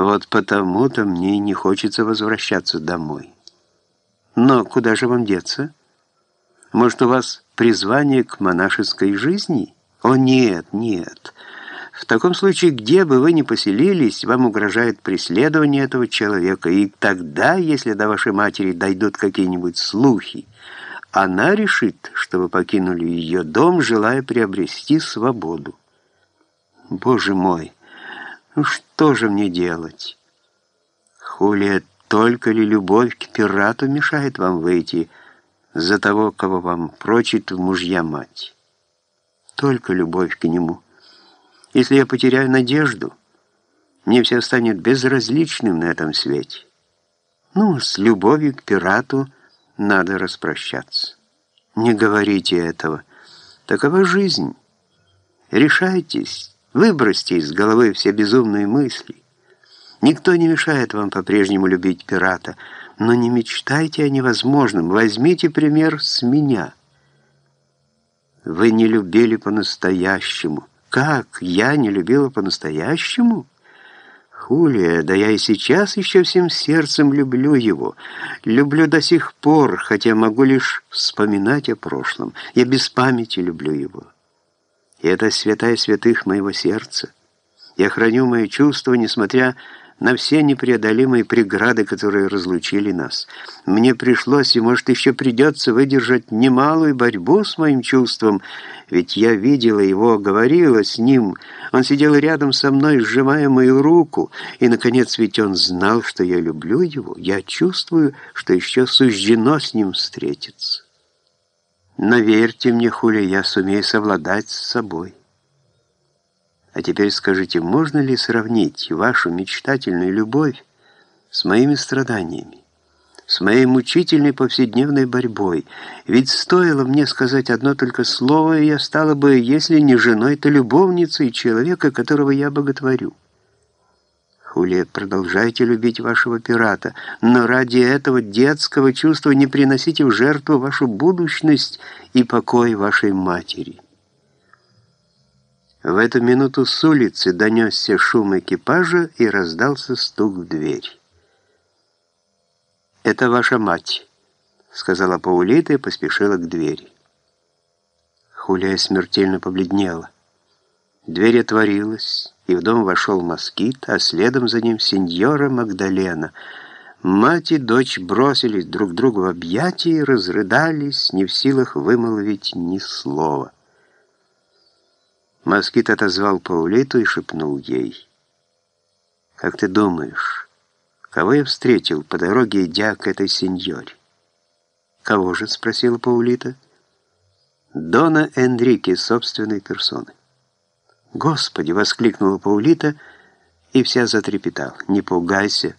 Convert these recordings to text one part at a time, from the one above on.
Вот потому-то мне не хочется возвращаться домой. Но куда же вам деться? Может, у вас призвание к монашеской жизни? О, нет, нет. В таком случае, где бы вы ни поселились, вам угрожает преследование этого человека, и тогда, если до вашей матери дойдут какие-нибудь слухи, она решит, что вы покинули ее дом, желая приобрести свободу. Боже мой, ну что же мне делать? Хулия, только ли любовь к пирату мешает вам выйти за того, кого вам прочит в мужья мать? Только любовь к нему. Если я потеряю надежду, мне все станет безразличным на этом свете. Ну, с любовью к пирату надо распрощаться. Не говорите этого. Такова жизнь. Решайтесь, выбросьте из головы все безумные мысли. Никто не мешает вам по-прежнему любить пирата, но не мечтайте о невозможном. Возьмите пример с меня. Вы не любили по-настоящему. Как? Я не любила по-настоящему? Хулия, да я и сейчас еще всем сердцем люблю его. Люблю до сих пор, хотя могу лишь вспоминать о прошлом. Я без памяти люблю его. И это святая святых моего сердца. Я храню мои чувства, несмотря на все непреодолимые преграды, которые разлучили нас. Мне пришлось и, может, еще придется выдержать немалую борьбу с моим чувством, ведь я видела его, говорила с ним. Он сидел рядом со мной, сжимая мою руку, и, наконец, ведь он знал, что я люблю его. Я чувствую, что еще суждено с ним встретиться. Но верьте мне, Хуля, я сумею совладать с собой. А теперь скажите, можно ли сравнить вашу мечтательную любовь с моими страданиями, с моей мучительной повседневной борьбой? Ведь стоило мне сказать одно только слово, и я стала бы, если не женой, то любовницей человека, которого я боготворю. Хулия, продолжайте любить вашего пирата, но ради этого детского чувства не приносите в жертву вашу будущность и покой вашей матери». В эту минуту с улицы донесся шум экипажа и раздался стук в дверь. «Это ваша мать», — сказала Паулита и поспешила к двери. Хулия смертельно побледнела. Дверь отворилась, и в дом вошел москит, а следом за ним сеньора Магдалена. Мать и дочь бросились друг другу в объятия и разрыдались, не в силах вымолвить ни слова. Москит отозвал Паулиту и шепнул ей. «Как ты думаешь, кого я встретил по дороге, идя к этой сеньоре?» «Кого же?» — спросила Паулита. «Дона Энрике собственной персоной». «Господи!» — воскликнула Паулита, и вся затрепетала. «Не пугайся.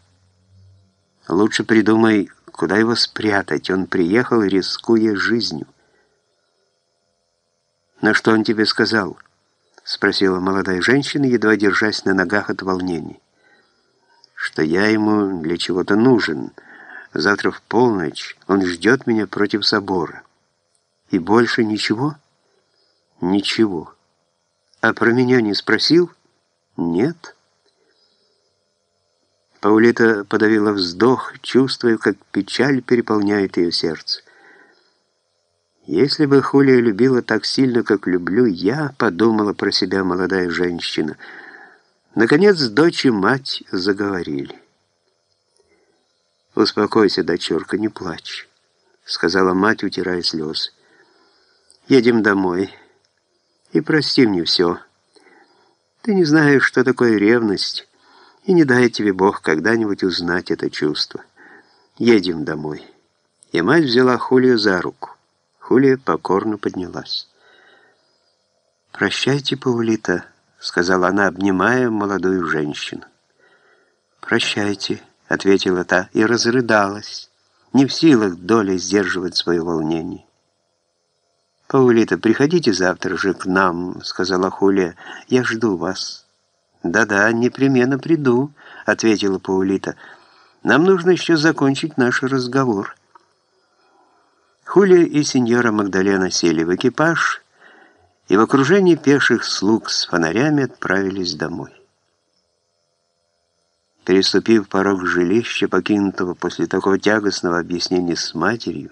Лучше придумай, куда его спрятать. Он приехал, рискуя жизнью». «На что он тебе сказал?» — спросила молодая женщина, едва держась на ногах от волнений. «Что я ему для чего-то нужен. Завтра в полночь он ждет меня против собора. И больше ничего?» «Ничего. А про меня не спросил?» «Нет». Паулита подавила вздох, чувствуя, как печаль переполняет ее сердце. Если бы Хулия любила так сильно, как люблю я, подумала про себя молодая женщина. Наконец дочь и мать заговорили. «Успокойся, дочурка, не плачь», — сказала мать, утирая слезы. «Едем домой. И прости мне все. Ты не знаешь, что такое ревность, и не дай тебе Бог когда-нибудь узнать это чувство. Едем домой». И мать взяла Хулию за руку. Хулия покорно поднялась. «Прощайте, Паулита», — сказала она, обнимая молодую женщину. «Прощайте», — ответила та и разрыдалась, не в силах долей сдерживать свое волнение. «Паулита, приходите завтра же к нам», — сказала Хулия. «Я жду вас». «Да-да, непременно приду», — ответила Паулита. «Нам нужно еще закончить наш разговор». Хулия и сеньора Магдалена сели в экипаж и в окружении пеших слуг с фонарями отправились домой. переступив порог жилища, покинутого после такого тягостного объяснения с матерью,